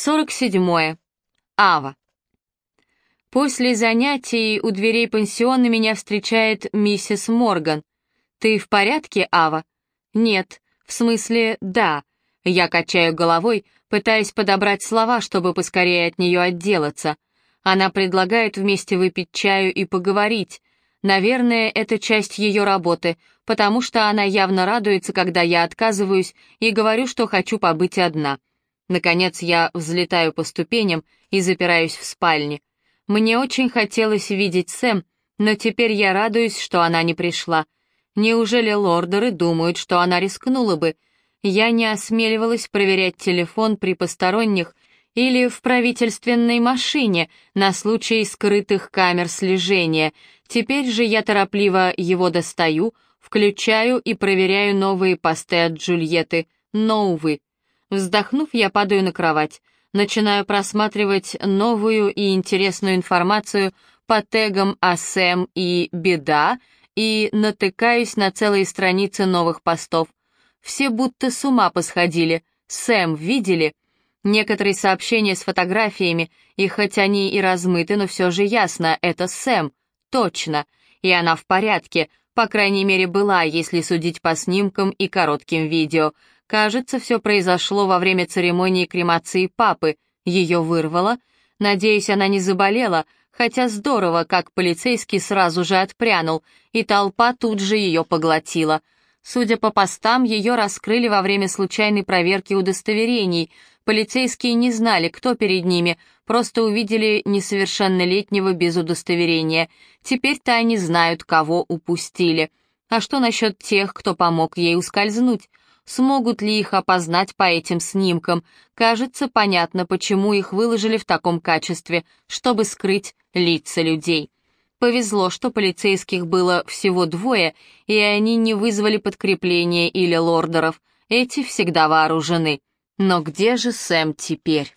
47. Ава. После занятий у дверей пансиона меня встречает миссис Морган. «Ты в порядке, Ава?» «Нет, в смысле, да». Я качаю головой, пытаясь подобрать слова, чтобы поскорее от нее отделаться. Она предлагает вместе выпить чаю и поговорить. Наверное, это часть ее работы, потому что она явно радуется, когда я отказываюсь и говорю, что хочу побыть одна. Наконец я взлетаю по ступеням и запираюсь в спальне. Мне очень хотелось видеть Сэм, но теперь я радуюсь, что она не пришла. Неужели лордеры думают, что она рискнула бы? Я не осмеливалась проверять телефон при посторонних или в правительственной машине на случай скрытых камер слежения. Теперь же я торопливо его достаю, включаю и проверяю новые посты от Джульетты. Но, увы, Вздохнув, я падаю на кровать. Начинаю просматривать новую и интересную информацию по тегам о Сэм и «Беда» и натыкаюсь на целые страницы новых постов. Все будто с ума посходили. Сэм видели? Некоторые сообщения с фотографиями, и хоть они и размыты, но все же ясно, это Сэм. Точно. И она в порядке, по крайней мере была, если судить по снимкам и коротким видео. Кажется, все произошло во время церемонии кремации папы. Ее вырвало. Надеюсь, она не заболела, хотя здорово, как полицейский сразу же отпрянул, и толпа тут же ее поглотила. Судя по постам, ее раскрыли во время случайной проверки удостоверений. Полицейские не знали, кто перед ними, просто увидели несовершеннолетнего без удостоверения. Теперь-то они знают, кого упустили. А что насчет тех, кто помог ей ускользнуть? Смогут ли их опознать по этим снимкам? Кажется, понятно, почему их выложили в таком качестве, чтобы скрыть лица людей. Повезло, что полицейских было всего двое, и они не вызвали подкрепления или лордеров. Эти всегда вооружены. Но где же Сэм теперь?